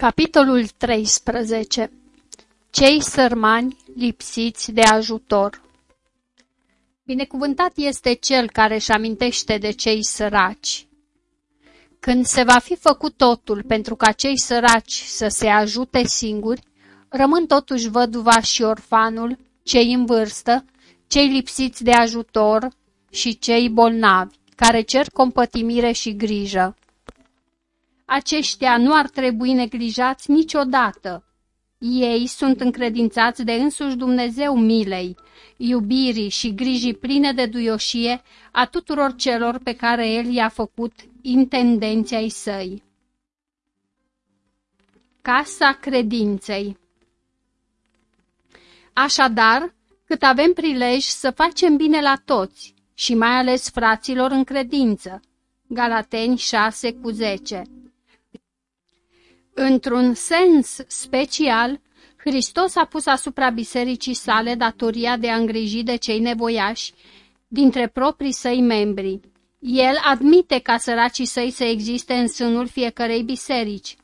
Capitolul 13 Cei sărmani lipsiți de ajutor Binecuvântat este cel care își amintește de cei săraci. Când se va fi făcut totul pentru ca cei săraci să se ajute singuri, rămân totuși văduva și orfanul, cei în vârstă, cei lipsiți de ajutor și cei bolnavi, care cer compătimire și grijă. Aceștia nu ar trebui neglijați niciodată. Ei sunt încredințați de însuși Dumnezeu milei, iubirii și grijii pline de duioșie a tuturor celor pe care El i-a făcut intendenții săi. Casa credinței Așadar, cât avem prilej să facem bine la toți și mai ales fraților în credință, Galateni 6 cu 10 Într-un sens special, Hristos a pus asupra bisericii sale datoria de a îngriji de cei nevoiași dintre proprii săi membri. El admite ca săracii săi să existe în sânul fiecărei biserici.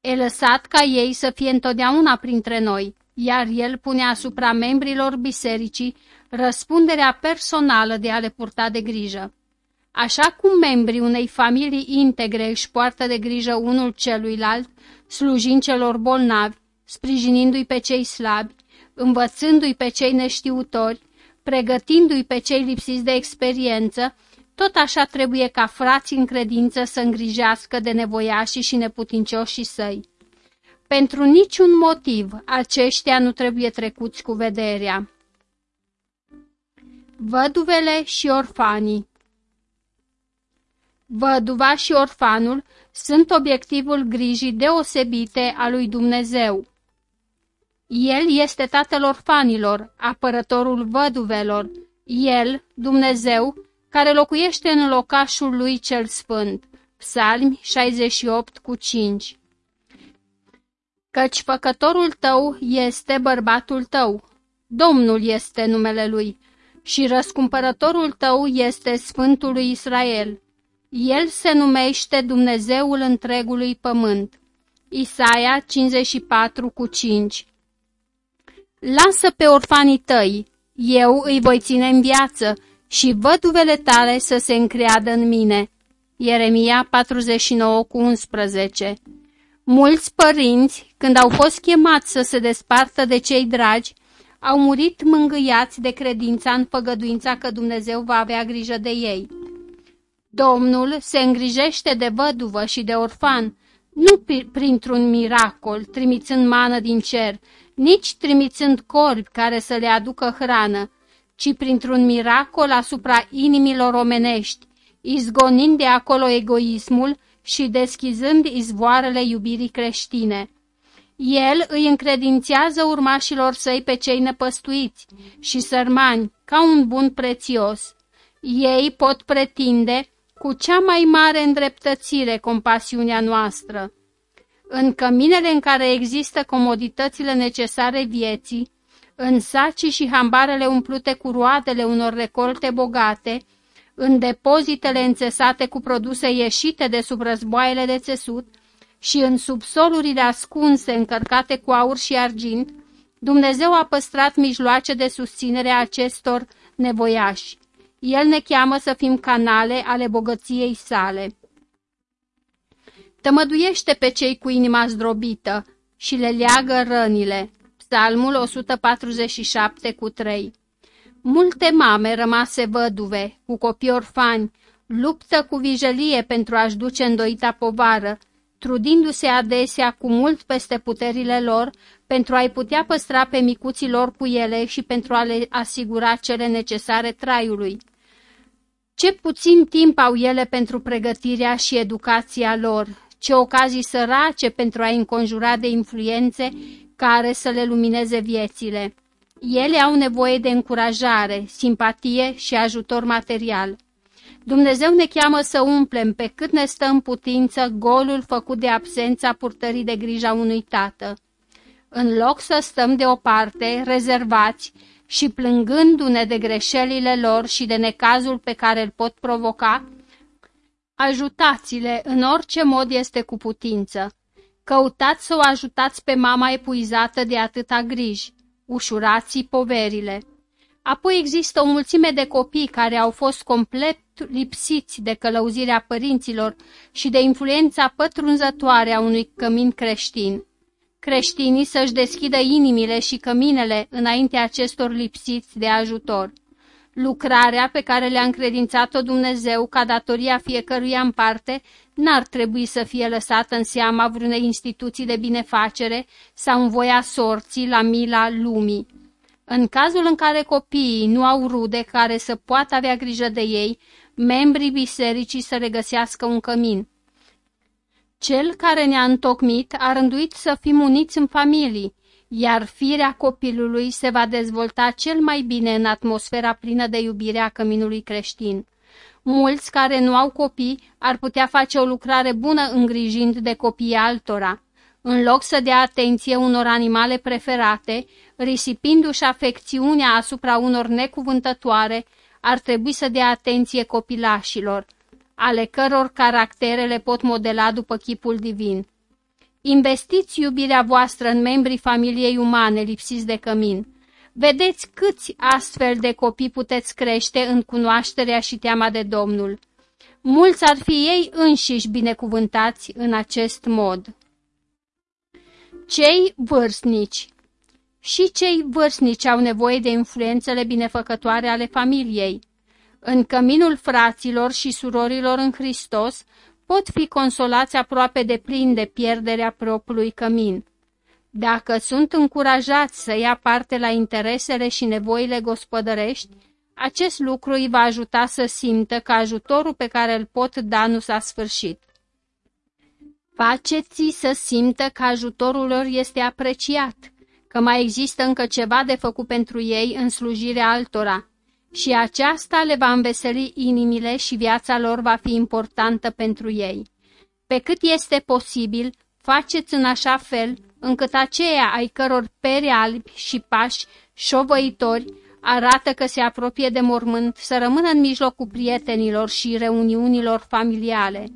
E lăsat ca ei să fie întotdeauna printre noi, iar el pune asupra membrilor bisericii răspunderea personală de a le purta de grijă. Așa cum membrii unei familii integre își poartă de grijă unul celuilalt, slujind celor bolnavi, sprijinindu-i pe cei slabi, învățându-i pe cei neștiutori, pregătindu-i pe cei lipsiți de experiență, tot așa trebuie ca frații în credință să îngrijească de nevoiașii și neputincioșii săi. Pentru niciun motiv aceștia nu trebuie trecuți cu vederea. Văduvele și orfanii Văduva și orfanul sunt obiectivul grijii deosebite a lui Dumnezeu. El este tatăl orfanilor, apărătorul văduvelor, El, Dumnezeu, care locuiește în locașul lui cel sfânt. Psalmi 68 cu 5 Căci făcătorul tău este bărbatul tău, Domnul este numele lui, și răscumpărătorul tău este Sfântul lui Israel. El se numește Dumnezeul întregului pământ. Isaia 54 cu 5 Lasă pe orfanii tăi, eu îi voi ține în viață și văduvele tale să se încreadă în mine. Ieremia 49 cu 11 Mulți părinți, când au fost chemați să se despartă de cei dragi, au murit mângâiați de credința în făgăduința că Dumnezeu va avea grijă de ei. Domnul se îngrijește de văduvă și de orfan, nu printr-un miracol, trimițând mană din cer, nici trimițând corbi care să le aducă hrană, ci printr-un miracol asupra inimilor omenești, izgonind de acolo egoismul și deschizând izvoarele iubirii creștine. El îi încredințează urmașilor săi pe cei nepăstuiți și sărmani ca un bun prețios. Ei pot pretinde cu cea mai mare îndreptățire compasiunea noastră. În căminele în care există comoditățile necesare vieții, în sacii și hambarele umplute cu roadele unor recolte bogate, în depozitele înțesate cu produse ieșite de sub războaiele de țesut și în subsolurile ascunse încărcate cu aur și argint, Dumnezeu a păstrat mijloace de susținere a acestor nevoiași. El ne cheamă să fim canale ale bogăției sale. Tămăduiește pe cei cu inima zdrobită și le leagă rănile. Psalmul 147 cu 3 Multe mame rămase văduve, cu copii orfani, luptă cu vijelie pentru a-și duce îndoita povară, trudindu-se adesea cu mult peste puterile lor pentru a-i putea păstra pe micuții lor cu ele și pentru a le asigura cele necesare traiului. Ce puțin timp au ele pentru pregătirea și educația lor, ce ocazii sărace pentru a înconjura de influențe care să le lumineze viețile. Ele au nevoie de încurajare, simpatie și ajutor material. Dumnezeu ne cheamă să umplem pe cât ne stă în putință golul făcut de absența purtării de grija unui tată. În loc să stăm deoparte, rezervați și plângându-ne de greșelile lor și de necazul pe care îl pot provoca, ajutați-le în orice mod este cu putință. Căutați să o ajutați pe mama epuizată de atâta griji. Ușurați poverile. Apoi există o mulțime de copii care au fost complet lipsiți de călăuzirea părinților și de influența pătrunzătoare a unui cămin creștin. Creștinii să-și deschidă inimile și căminele înaintea acestor lipsiți de ajutor. Lucrarea pe care le-a încredințat-o Dumnezeu ca datoria fiecăruia în parte n-ar trebui să fie lăsată în seama vreunei instituții de binefacere sau în voia sorții la mila lumii. În cazul în care copiii nu au rude care să poată avea grijă de ei, membrii bisericii să regăsească un cămin. Cel care ne-a întocmit a rânduit să fim uniți în familii, iar firea copilului se va dezvolta cel mai bine în atmosfera plină de iubire a căminului creștin. Mulți care nu au copii ar putea face o lucrare bună îngrijind de copiii altora. În loc să dea atenție unor animale preferate, risipindu-și afecțiunea asupra unor necuvântătoare, ar trebui să dea atenție copilașilor, ale căror caractere le pot modela după chipul divin. Investiți iubirea voastră în membrii familiei umane lipsiți de cămin. Vedeți câți astfel de copii puteți crește în cunoașterea și teama de Domnul. Mulți ar fi ei înșiși binecuvântați în acest mod. Cei vârstnici Și cei vârstnici au nevoie de influențele binefăcătoare ale familiei. În căminul fraților și surorilor în Hristos pot fi consolați aproape de plin de pierderea propriului cămin. Dacă sunt încurajați să ia parte la interesele și nevoile gospodărești, acest lucru îi va ajuta să simtă că ajutorul pe care îl pot da nu s-a sfârșit. Faceți să simtă că ajutorul lor este apreciat, că mai există încă ceva de făcut pentru ei în slujirea altora și aceasta le va înveseli inimile și viața lor va fi importantă pentru ei. Pe cât este posibil, faceți în așa fel încât aceia ai căror pere albi și pași șovăitori arată că se apropie de mormânt să rămână în mijlocul prietenilor și reuniunilor familiale.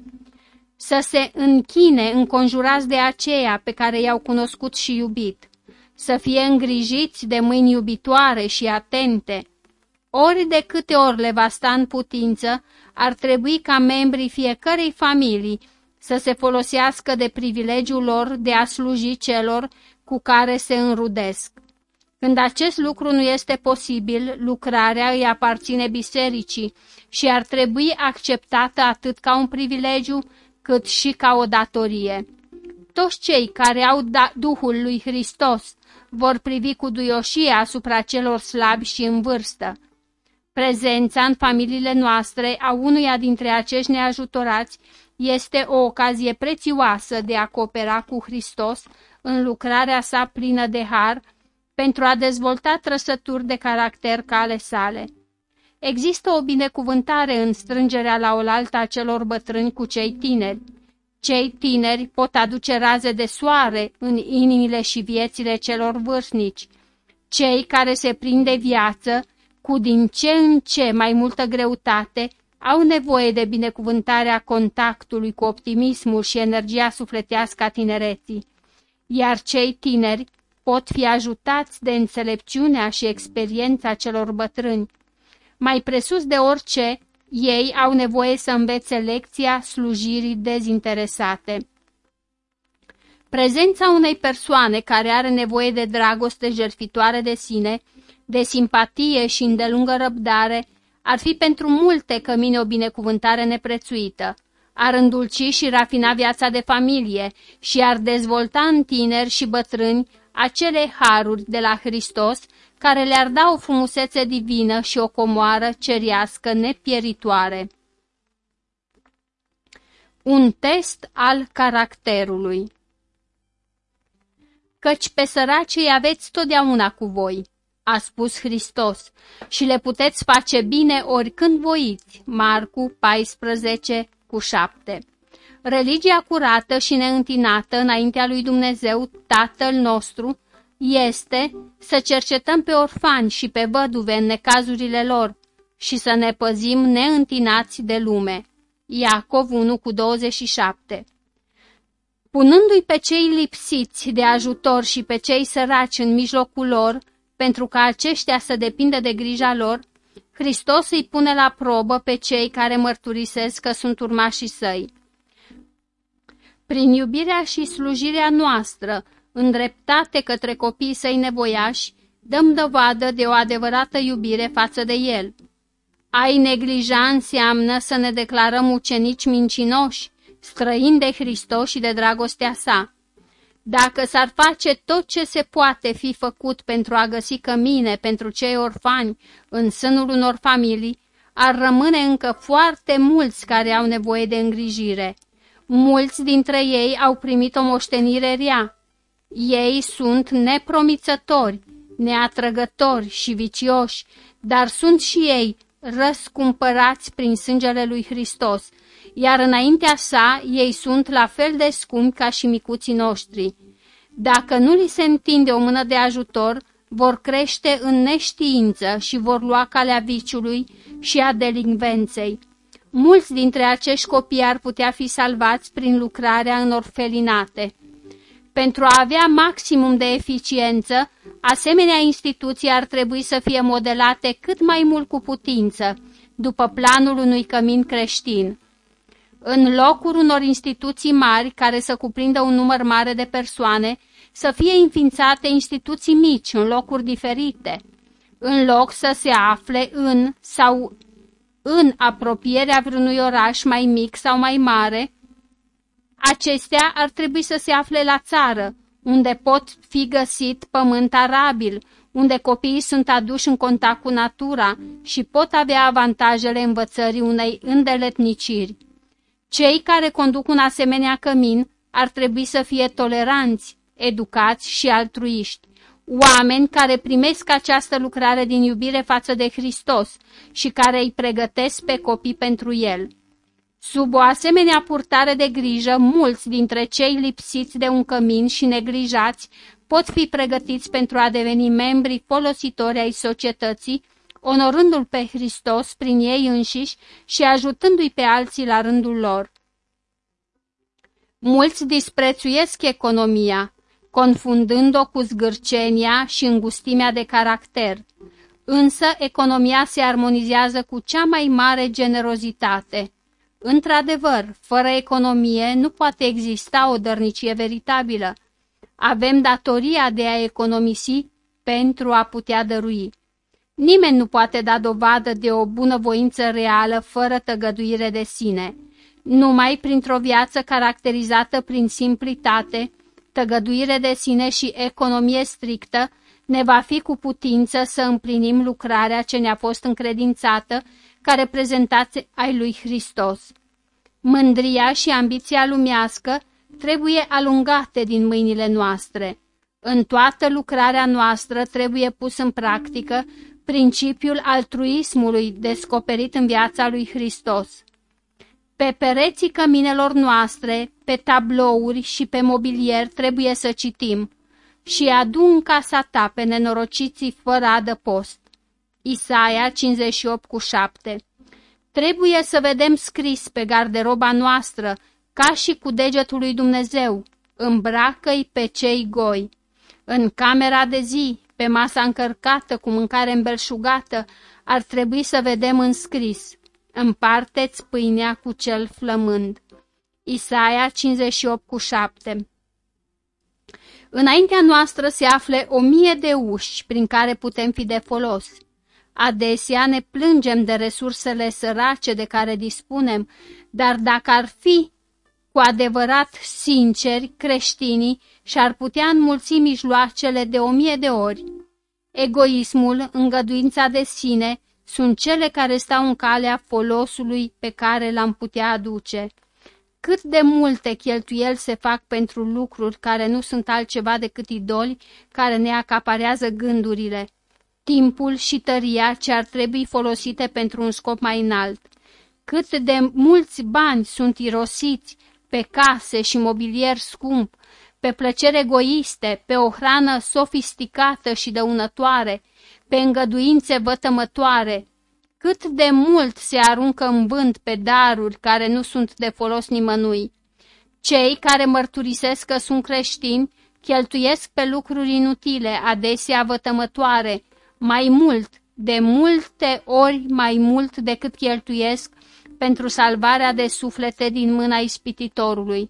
Să se închine înconjurați de aceea pe care i-au cunoscut și iubit. Să fie îngrijiți de mâini iubitoare și atente, ori de câte ori le va sta în putință, ar trebui ca membrii fiecărei familii să se folosească de privilegiul lor de a sluji celor cu care se înrudesc. Când acest lucru nu este posibil, lucrarea îi aparține bisericii și ar trebui acceptată atât ca un privilegiu, cât și ca o datorie. Toți cei care au da Duhul lui Hristos vor privi cu duioșie asupra celor slabi și în vârstă. Prezența în familiile noastre a unuia dintre acești neajutorați este o ocazie prețioasă de a coopera cu Hristos în lucrarea sa plină de har pentru a dezvolta trăsături de caracter ca ale sale. Există o binecuvântare în strângerea la oaltă a celor bătrâni cu cei tineri. Cei tineri pot aduce raze de soare în inimile și viețile celor vârstnici. Cei care se prind de viață cu din ce în ce mai multă greutate, au nevoie de binecuvântarea contactului cu optimismul și energia sufletească a tinereții, iar cei tineri pot fi ajutați de înțelepciunea și experiența celor bătrâni. Mai presus de orice, ei au nevoie să învețe lecția slujirii dezinteresate. Prezența unei persoane care are nevoie de dragoste jertfitoare de sine de simpatie și îndelungă răbdare, ar fi pentru multe cămine o binecuvântare neprețuită. Ar îndulci și rafina viața de familie și ar dezvolta în tineri și bătrâni acele haruri de la Hristos care le-ar da o frumusețe divină și o comoară ceriască nepieritoare. Un test al caracterului Căci pe săracii aveți totdeauna cu voi, a spus Hristos, și le puteți face bine oricând voiți. Marcu 14 cu 7 Religia curată și neîntinată înaintea lui Dumnezeu, Tatăl nostru, este să cercetăm pe orfani și pe văduve în necazurile lor și să ne păzim neîntinați de lume. Iacov 1 cu 27 punându-i pe cei lipsiți de ajutor și pe cei săraci în mijlocul lor, pentru ca aceștia să depindă de grija lor, Hristos îi pune la probă pe cei care mărturisesc că sunt urmașii săi. Prin iubirea și slujirea noastră, îndreptate către copiii săi nevoiași, dăm dovadă de o adevărată iubire față de el. Ai neglija înseamnă să ne declarăm ucenici mincinoși, străini de Hristos și de dragostea sa. Dacă s-ar face tot ce se poate fi făcut pentru a găsi cămine pentru cei orfani în sânul unor familii, ar rămâne încă foarte mulți care au nevoie de îngrijire. Mulți dintre ei au primit o moștenire rea. Ei sunt nepromițători, neatrăgători și vicioși, dar sunt și ei răscumpărați prin sângele lui Hristos, iar înaintea sa ei sunt la fel de scumpi ca și micuții noștri. Dacă nu li se întinde o mână de ajutor, vor crește în neștiință și vor lua calea viciului și a delinvenței. Mulți dintre acești copii ar putea fi salvați prin lucrarea în orfelinate. Pentru a avea maximum de eficiență, asemenea instituții ar trebui să fie modelate cât mai mult cu putință, după planul unui cămin creștin. În locul unor instituții mari care să cuprindă un număr mare de persoane, să fie înființate instituții mici în locuri diferite, în loc să se afle în sau în apropierea vreunui oraș mai mic sau mai mare, acestea ar trebui să se afle la țară, unde pot fi găsit pământ arabil, unde copiii sunt aduși în contact cu natura și pot avea avantajele învățării unei îndeletniciri. Cei care conduc un asemenea cămin ar trebui să fie toleranți, educați și altruiști, oameni care primesc această lucrare din iubire față de Hristos și care îi pregătesc pe copii pentru El. Sub o asemenea purtare de grijă, mulți dintre cei lipsiți de un cămin și neglijați pot fi pregătiți pentru a deveni membri folositori ai societății, onorându-L pe Hristos prin ei înșiși și ajutându-i pe alții la rândul lor. Mulți disprețuiesc economia, confundând-o cu zgârcenia și îngustimea de caracter, însă economia se armonizează cu cea mai mare generozitate. Într-adevăr, fără economie nu poate exista o dărnicie veritabilă. Avem datoria de a economisi pentru a putea dărui. Nimeni nu poate da dovadă de o bunăvoință reală fără tăgăduire de sine. Numai printr-o viață caracterizată prin simplitate, tăgăduire de sine și economie strictă, ne va fi cu putință să împlinim lucrarea ce ne-a fost încredințată ca reprezentați ai lui Hristos. Mândria și ambiția lumească trebuie alungate din mâinile noastre. În toată lucrarea noastră trebuie pus în practică principiul altruismului descoperit în viața lui Hristos. Pe pereții căminelor noastre, pe tablouri și pe mobilier trebuie să citim și adu în casa ta pe nenorociții fără adăpost. Isaia 58 cu 7 Trebuie să vedem scris pe garderoba noastră, ca și cu degetul lui Dumnezeu, îmbracă-i pe cei goi. În camera de zi, pe masa încărcată cu mâncare îmbelșugată, ar trebui să vedem înscris, împarteți pâinea cu cel flămând. Isaia 58 cu 7 Înaintea noastră se afle o mie de uși prin care putem fi de folos. Adesea ne plângem de resursele sărace de care dispunem, dar dacă ar fi cu adevărat sinceri creștinii și-ar putea înmulți mijloacele de o mie de ori. Egoismul, îngăduința de sine, sunt cele care stau în calea folosului pe care l-am putea aduce. Cât de multe cheltuieli se fac pentru lucruri care nu sunt altceva decât idoli care ne acaparează gândurile, timpul și tăria ce ar trebui folosite pentru un scop mai înalt. Cât de mulți bani sunt irosiți pe case și mobilier scump, pe plăceri egoiste, pe o hrană sofisticată și dăunătoare, pe îngăduințe vătămătoare, cât de mult se aruncă în vânt pe daruri care nu sunt de folos nimănui. Cei care mărturisesc că sunt creștini cheltuiesc pe lucruri inutile, adesea vătămătoare, mai mult, de multe ori mai mult decât cheltuiesc pentru salvarea de suflete din mâna ispititorului.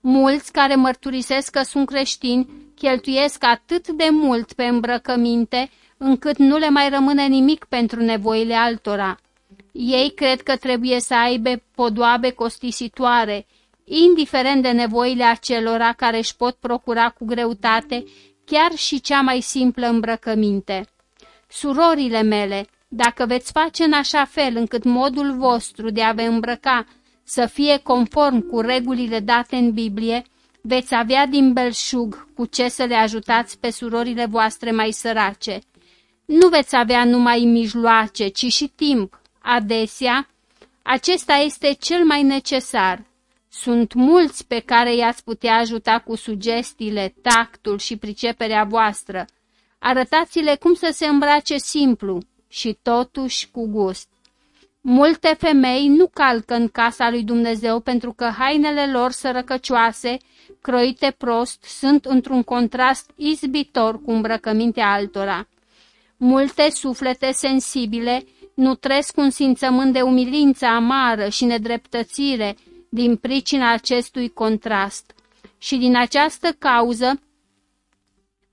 Mulți care mărturisesc că sunt creștini cheltuiesc atât de mult pe îmbrăcăminte, încât nu le mai rămâne nimic pentru nevoile altora. Ei cred că trebuie să aibă podoabe costisitoare, indiferent de nevoile acelora care își pot procura cu greutate chiar și cea mai simplă îmbrăcăminte. Surorile mele, dacă veți face în așa fel încât modul vostru de a vă îmbrăca să fie conform cu regulile date în Biblie, veți avea din belșug cu ce să le ajutați pe surorile voastre mai sărace. Nu veți avea numai mijloace, ci și timp. Adesea, acesta este cel mai necesar. Sunt mulți pe care i-ați putea ajuta cu sugestiile, tactul și priceperea voastră. Arătați-le cum să se îmbrace simplu și totuși cu gust. Multe femei nu calcă în casa lui Dumnezeu pentru că hainele lor sărăcăcioase, croite prost, sunt într-un contrast izbitor cu îmbrăcăminte altora. Multe suflete sensibile nutresc un simțământ de umilință amară și nedreptățire din pricina acestui contrast. Și din această cauză,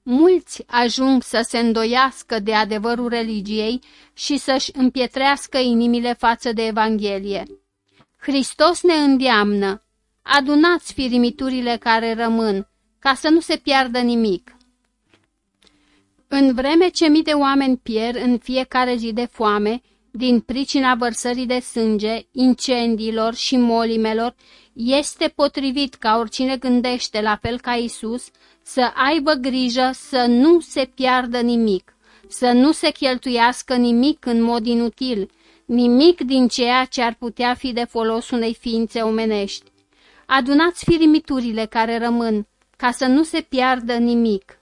mulți ajung să se îndoiască de adevărul religiei și să-și împietrească inimile față de Evanghelie. Hristos ne îndeamnă, adunați firimiturile care rămân, ca să nu se piardă nimic. În vreme ce mii de oameni pierd în fiecare zi de foame, din pricina vărsării de sânge, incendiilor și molimelor, este potrivit ca oricine gândește la fel ca Isus să aibă grijă să nu se piardă nimic, să nu se cheltuiască nimic în mod inutil, nimic din ceea ce ar putea fi de folos unei ființe omenești. Adunați firimiturile care rămân, ca să nu se piardă nimic.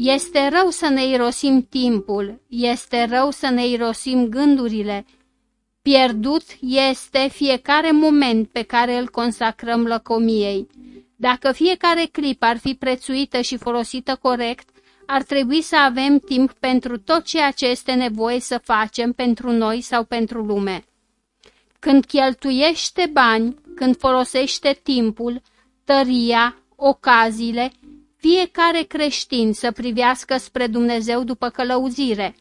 Este rău să ne irosim timpul, este rău să ne irosim gândurile. Pierdut este fiecare moment pe care îl consacrăm lăcomiei. Dacă fiecare clip ar fi prețuită și folosită corect, ar trebui să avem timp pentru tot ceea ce este nevoie să facem pentru noi sau pentru lume. Când cheltuiește bani, când folosește timpul, tăria, ocaziile, fiecare creștin să privească spre Dumnezeu după călăuzire.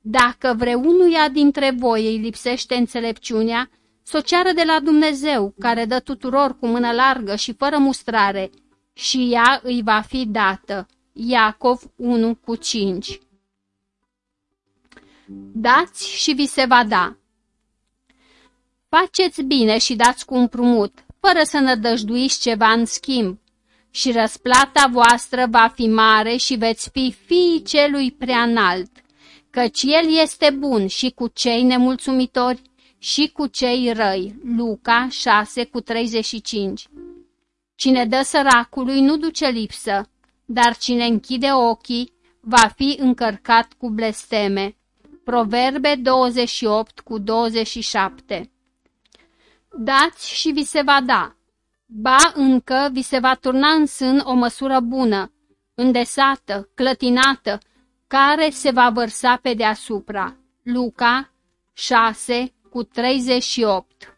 Dacă vreunuia dintre voi îi lipsește înțelepciunea, să o ceară de la Dumnezeu, care dă tuturor cu mână largă și fără mustrare, și ea îi va fi dată. Iacov 1 cu 5 Dați și vi se va da. Faceți bine și dați cu împrumut, fără să nădăjduiți ceva în schimb, și răsplata voastră va fi mare și veți fi fiii celui prea înalt, căci el este bun și cu cei nemulțumitori și cu cei răi. Luca 6 cu 35 Cine dă săracului nu duce lipsă, dar cine închide ochii va fi încărcat cu blesteme. Proverbe 28 cu 27 Dați și vi se va da, ba încă vi se va turna în sân o măsură bună, îndesată, clătinată, care se va vărsa pe deasupra. Luca 6 cu 38